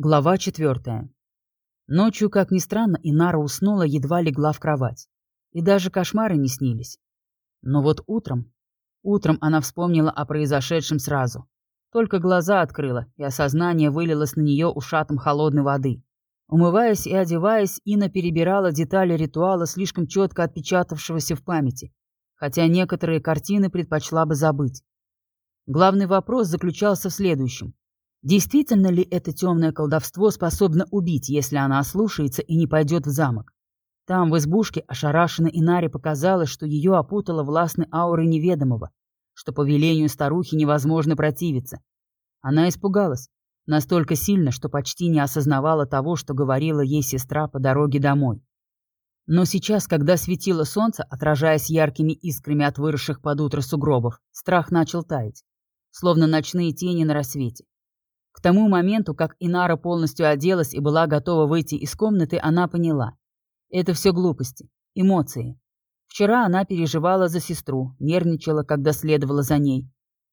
Глава четвертая. Ночью, как ни странно, Инара уснула, едва легла в кровать. И даже кошмары не снились. Но вот утром... Утром она вспомнила о произошедшем сразу. Только глаза открыла, и осознание вылилось на нее ушатом холодной воды. Умываясь и одеваясь, Ина перебирала детали ритуала, слишком четко отпечатавшегося в памяти, хотя некоторые картины предпочла бы забыть. Главный вопрос заключался в следующем. Действительно ли это темное колдовство способно убить, если она ослушается и не пойдет в замок? Там, в избушке, ошарашенно Инаре показалось, что ее опутала властной аурой неведомого, что по велению старухи невозможно противиться. Она испугалась, настолько сильно, что почти не осознавала того, что говорила ей сестра по дороге домой. Но сейчас, когда светило солнце, отражаясь яркими искрами от выросших под утро сугробов, страх начал таять, словно ночные тени на рассвете. К тому моменту, как Инара полностью оделась и была готова выйти из комнаты, она поняла. Это все глупости, эмоции. Вчера она переживала за сестру, нервничала, когда следовала за ней.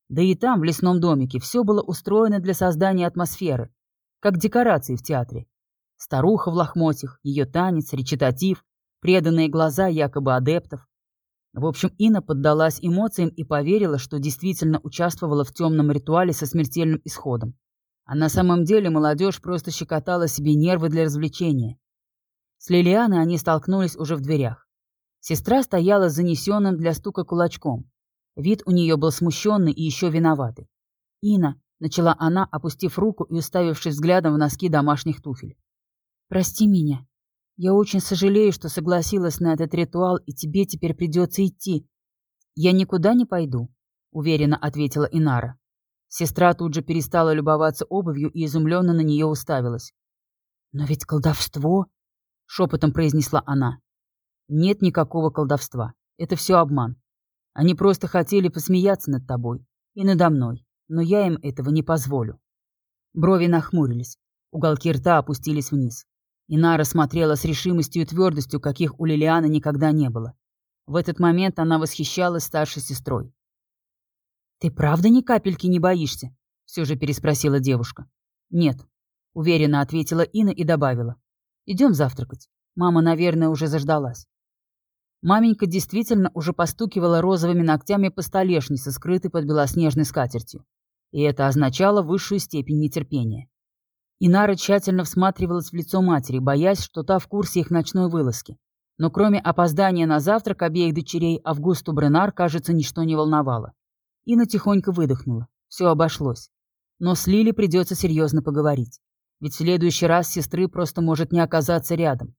Да и там, в лесном домике, все было устроено для создания атмосферы, как декорации в театре. Старуха в лохмотьях, ее танец, речитатив, преданные глаза якобы адептов. В общем, Инна поддалась эмоциям и поверила, что действительно участвовала в темном ритуале со смертельным исходом. А на самом деле молодежь просто щекотала себе нервы для развлечения. С Лилианой они столкнулись уже в дверях. Сестра стояла с занесенным для стука кулачком. Вид у нее был смущенный и еще виноватый. «Ина», — начала она, опустив руку и уставившись взглядом в носки домашних туфель. «Прости меня. Я очень сожалею, что согласилась на этот ритуал, и тебе теперь придется идти. Я никуда не пойду», — уверенно ответила Инара. Сестра тут же перестала любоваться обувью и изумленно на нее уставилась. «Но ведь колдовство...» — шепотом произнесла она. «Нет никакого колдовства. Это все обман. Они просто хотели посмеяться над тобой и надо мной, но я им этого не позволю». Брови нахмурились, уголки рта опустились вниз. Инара смотрела с решимостью и твердостью, каких у Лилианы никогда не было. В этот момент она восхищалась старшей сестрой. «Ты правда ни капельки не боишься?» — все же переспросила девушка. «Нет», — уверенно ответила Инна и добавила. «Идем завтракать. Мама, наверное, уже заждалась». Маменька действительно уже постукивала розовыми ногтями по столешнице, скрытой под белоснежной скатертью. И это означало высшую степень нетерпения. Инара тщательно всматривалась в лицо матери, боясь, что та в курсе их ночной вылазки. Но кроме опоздания на завтрак обеих дочерей, Августу Бренар, кажется, ничто не волновало. Инна тихонько выдохнула. Все обошлось. Но с Лили придется серьезно поговорить. Ведь в следующий раз сестры просто может не оказаться рядом.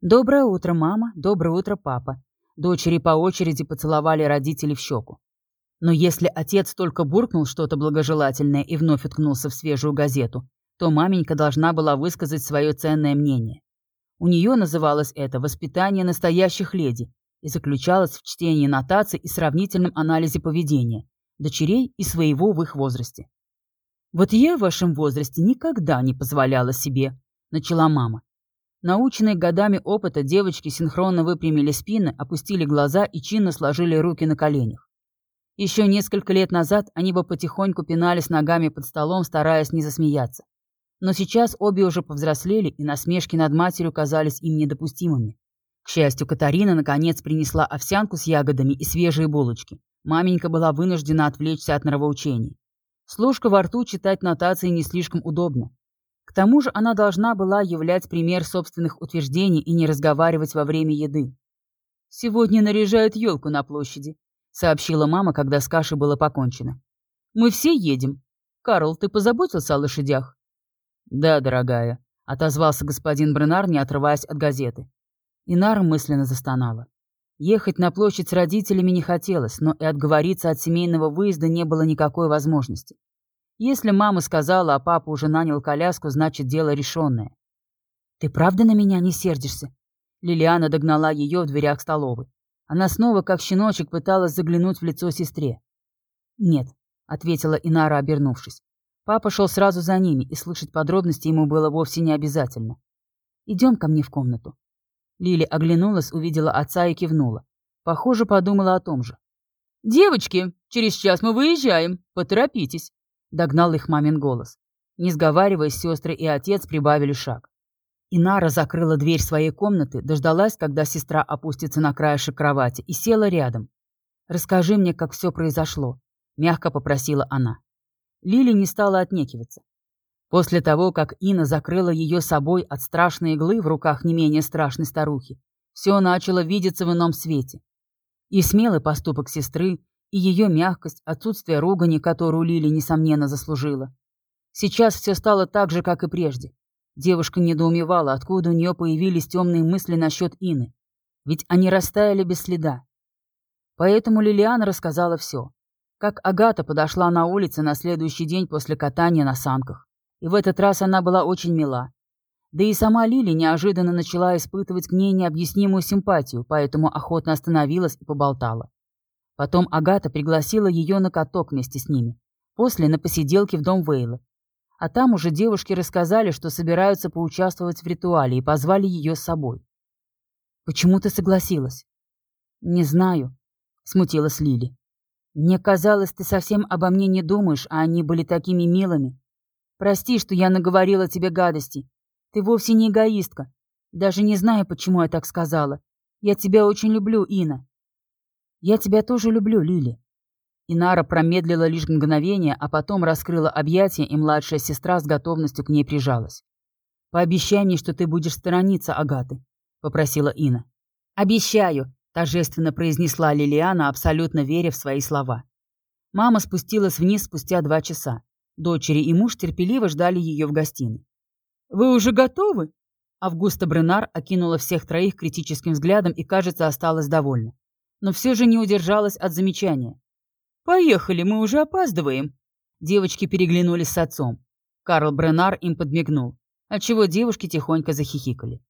«Доброе утро, мама. Доброе утро, папа». Дочери по очереди поцеловали родителей в щеку. Но если отец только буркнул что-то благожелательное и вновь уткнулся в свежую газету, то маменька должна была высказать свое ценное мнение. У нее называлось это «воспитание настоящих леди», и заключалась в чтении нотаций и сравнительном анализе поведения дочерей и своего в их возрасте. «Вот я в вашем возрасте никогда не позволяла себе», — начала мама. Наученные годами опыта девочки синхронно выпрямили спины, опустили глаза и чинно сложили руки на коленях. Еще несколько лет назад они бы потихоньку пинались ногами под столом, стараясь не засмеяться. Но сейчас обе уже повзрослели, и насмешки над матерью казались им недопустимыми. К счастью, Катарина наконец принесла овсянку с ягодами и свежие булочки. Маменька была вынуждена отвлечься от нравоучений. С ложкой во рту читать нотации не слишком удобно. К тому же она должна была являть пример собственных утверждений и не разговаривать во время еды. «Сегодня наряжают елку на площади», — сообщила мама, когда с кашей было покончено. «Мы все едем. Карл, ты позаботился о лошадях?» «Да, дорогая», — отозвался господин Бренар, не отрываясь от газеты. Инара мысленно застонала. Ехать на площадь с родителями не хотелось, но и отговориться от семейного выезда не было никакой возможности. Если мама сказала, а папа уже нанял коляску, значит, дело решенное. «Ты правда на меня не сердишься?» Лилиана догнала ее в дверях столовой. Она снова, как щеночек, пыталась заглянуть в лицо сестре. «Нет», — ответила Инара, обернувшись. Папа шел сразу за ними, и слышать подробности ему было вовсе не обязательно. «Идем ко мне в комнату. Лили оглянулась, увидела отца и кивнула. Похоже, подумала о том же. «Девочки, через час мы выезжаем. Поторопитесь», — догнал их мамин голос. Не сговариваясь, сестры и отец прибавили шаг. Инара закрыла дверь своей комнаты, дождалась, когда сестра опустится на краешек кровати, и села рядом. «Расскажи мне, как все произошло», — мягко попросила она. Лили не стала отнекиваться. После того, как Ина закрыла ее собой от страшной иглы в руках не менее страшной старухи, все начало видеться в ином свете. И смелый поступок сестры, и ее мягкость, отсутствие ругани, которую Лили, несомненно, заслужила. Сейчас все стало так же, как и прежде. Девушка недоумевала, откуда у нее появились темные мысли насчет Ины. Ведь они растаяли без следа. Поэтому Лилиана рассказала все. Как Агата подошла на улице на следующий день после катания на санках. И в этот раз она была очень мила. Да и сама Лили неожиданно начала испытывать к ней необъяснимую симпатию, поэтому охотно остановилась и поболтала. Потом Агата пригласила ее на каток вместе с ними. После на посиделки в дом Вейлы. А там уже девушки рассказали, что собираются поучаствовать в ритуале и позвали ее с собой. «Почему ты согласилась?» «Не знаю», — смутилась Лили. «Мне казалось, ты совсем обо мне не думаешь, а они были такими милыми. Прости, что я наговорила тебе гадости. Ты вовсе не эгоистка. Даже не знаю, почему я так сказала. Я тебя очень люблю, Ина». «Я тебя тоже люблю, Лили», Инара промедлила лишь мгновение, а потом раскрыла объятия, и младшая сестра с готовностью к ней прижалась. «Пообещай мне, что ты будешь сторониться Агаты», — попросила Ина. «Обещаю», — торжественно произнесла Лилиана, абсолютно веря в свои слова. Мама спустилась вниз спустя два часа. Дочери и муж терпеливо ждали ее в гостиной. «Вы уже готовы?» Августа Бренар окинула всех троих критическим взглядом и, кажется, осталась довольна. Но все же не удержалась от замечания. «Поехали, мы уже опаздываем». Девочки переглянулись с отцом. Карл Бренар им подмигнул, отчего девушки тихонько захихикали.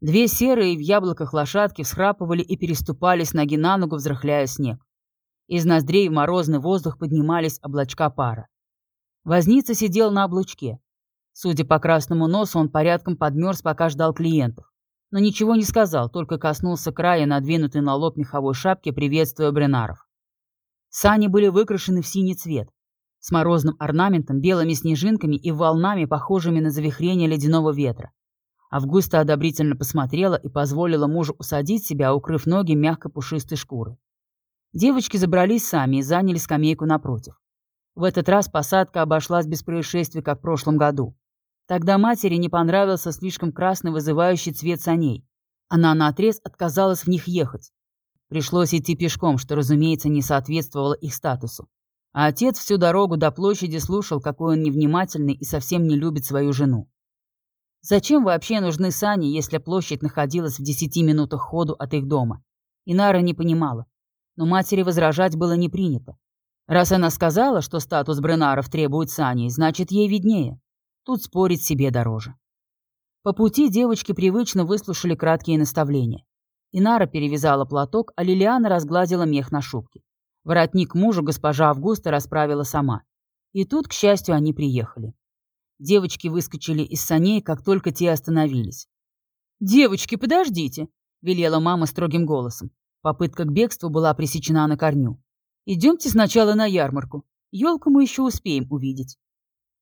Две серые в яблоках лошадки всхрапывали и переступали с ноги на ногу, взрыхляя снег. Из ноздрей в морозный воздух поднимались облачка пара. Возница сидел на облучке. Судя по красному носу, он порядком подмерз, пока ждал клиентов. Но ничего не сказал, только коснулся края надвинутой на лоб меховой шапки, приветствуя Бренаров. Сани были выкрашены в синий цвет, с морозным орнаментом, белыми снежинками и волнами, похожими на завихрение ледяного ветра. Августа одобрительно посмотрела и позволила мужу усадить себя, укрыв ноги мягко пушистой шкурой. Девочки забрались сами и заняли скамейку напротив. В этот раз посадка обошлась без происшествий, как в прошлом году. Тогда матери не понравился слишком красный вызывающий цвет саней. Она наотрез отказалась в них ехать. Пришлось идти пешком, что, разумеется, не соответствовало их статусу. А отец всю дорогу до площади слушал, какой он невнимательный и совсем не любит свою жену. Зачем вообще нужны сани, если площадь находилась в десяти минутах ходу от их дома? Инара не понимала. Но матери возражать было не принято. Раз она сказала, что статус Бренаров требует сани, значит, ей виднее. Тут спорить себе дороже. По пути девочки привычно выслушали краткие наставления. Инара перевязала платок, а Лилиана разгладила мех на шубке. Воротник мужу госпожа Августа расправила сама. И тут, к счастью, они приехали. Девочки выскочили из саней, как только те остановились. «Девочки, подождите!» — велела мама строгим голосом. Попытка к бегству была пресечена на корню. «Идемте сначала на ярмарку. Елку мы еще успеем увидеть».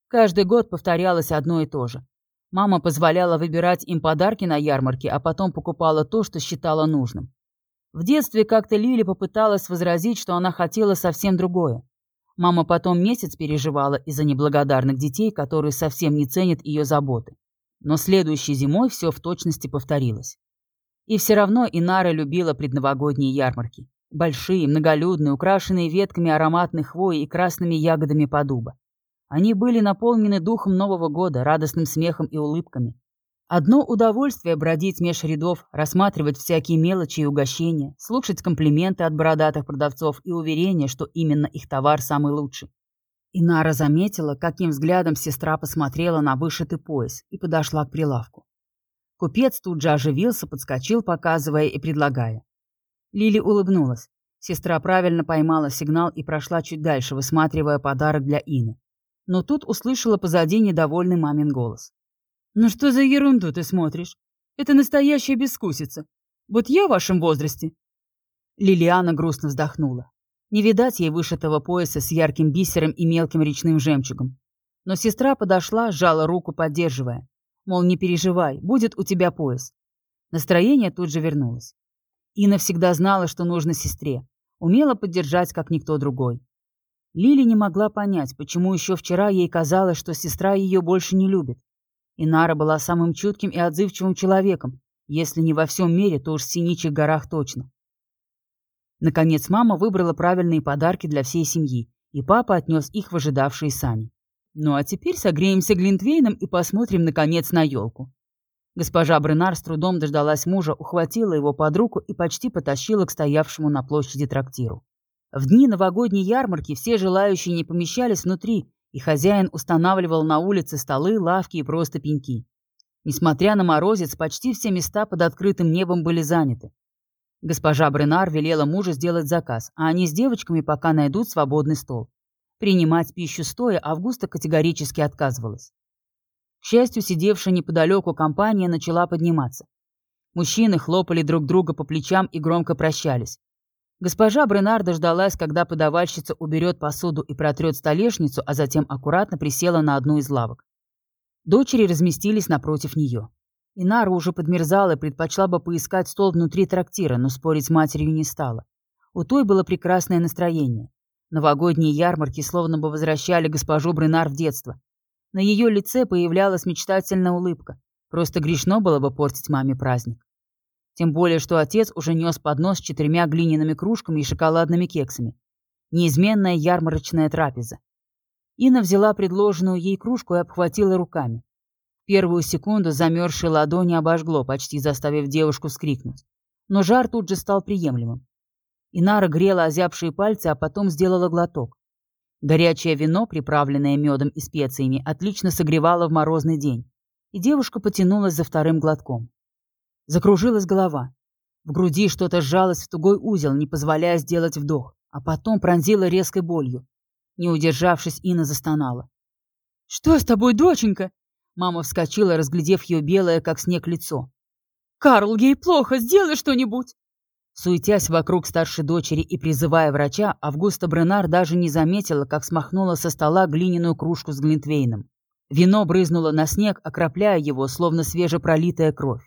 Каждый год повторялось одно и то же. Мама позволяла выбирать им подарки на ярмарке, а потом покупала то, что считала нужным. В детстве как-то Лили попыталась возразить, что она хотела совсем другое. Мама потом месяц переживала из-за неблагодарных детей, которые совсем не ценят ее заботы. Но следующей зимой все в точности повторилось. И все равно Инара любила предновогодние ярмарки. Большие, многолюдные, украшенные ветками ароматной хвои и красными ягодами подуба. Они были наполнены духом Нового года, радостным смехом и улыбками. Одно удовольствие бродить меж рядов, рассматривать всякие мелочи и угощения, слушать комплименты от бородатых продавцов и уверение, что именно их товар самый лучший. Инара заметила, каким взглядом сестра посмотрела на вышитый пояс и подошла к прилавку. Купец тут же оживился, подскочил, показывая и предлагая. Лили улыбнулась. Сестра правильно поймала сигнал и прошла чуть дальше, высматривая подарок для Ины но тут услышала позади недовольный мамин голос. «Ну что за ерунду ты смотришь? Это настоящая бескусица. Вот я в вашем возрасте». Лилиана грустно вздохнула. Не видать ей вышитого пояса с ярким бисером и мелким речным жемчугом. Но сестра подошла, сжала руку, поддерживая. Мол, не переживай, будет у тебя пояс. Настроение тут же вернулось. Инна всегда знала, что нужно сестре. Умела поддержать, как никто другой. Лили не могла понять, почему еще вчера ей казалось, что сестра ее больше не любит. Инара была самым чутким и отзывчивым человеком, если не во всем мире, то уж в Синичих горах точно. Наконец мама выбрала правильные подарки для всей семьи, и папа отнес их в ожидавшие сани. Ну а теперь согреемся Глинтвейном и посмотрим, наконец, на елку. Госпожа Бренар с трудом дождалась мужа, ухватила его под руку и почти потащила к стоявшему на площади трактиру. В дни новогодней ярмарки все желающие не помещались внутри, и хозяин устанавливал на улице столы, лавки и просто пеньки. Несмотря на морозец, почти все места под открытым небом были заняты. Госпожа Бренар велела мужу сделать заказ, а они с девочками пока найдут свободный стол. Принимать пищу стоя Августа категорически отказывалась. К счастью, сидевшая неподалеку компания начала подниматься. Мужчины хлопали друг друга по плечам и громко прощались. Госпожа Бренар дождалась, когда подавальщица уберет посуду и протрет столешницу, а затем аккуратно присела на одну из лавок. Дочери разместились напротив нее. Инара уже подмерзала и предпочла бы поискать стол внутри трактира, но спорить с матерью не стала. У той было прекрасное настроение. Новогодние ярмарки словно бы возвращали госпожу Бренар в детство. На ее лице появлялась мечтательная улыбка. Просто грешно было бы портить маме праздник. Тем более, что отец уже нес поднос с четырьмя глиняными кружками и шоколадными кексами. Неизменная ярмарочная трапеза. Инна взяла предложенную ей кружку и обхватила руками. Первую секунду замерзшие ладони обожгло, почти заставив девушку вскрикнуть. Но жар тут же стал приемлемым. Инара грела озябшие пальцы, а потом сделала глоток. Горячее вино, приправленное медом и специями, отлично согревало в морозный день, и девушка потянулась за вторым глотком. Закружилась голова. В груди что-то сжалось в тугой узел, не позволяя сделать вдох, а потом пронзила резкой болью. Не удержавшись, Инна застонала. «Что с тобой, доченька?» Мама вскочила, разглядев ее белое, как снег, лицо. «Карл, ей плохо, сделай что-нибудь!» Суетясь вокруг старшей дочери и призывая врача, Августа Бренар даже не заметила, как смахнула со стола глиняную кружку с глинтвейном. Вино брызнуло на снег, окропляя его, словно свежепролитая кровь.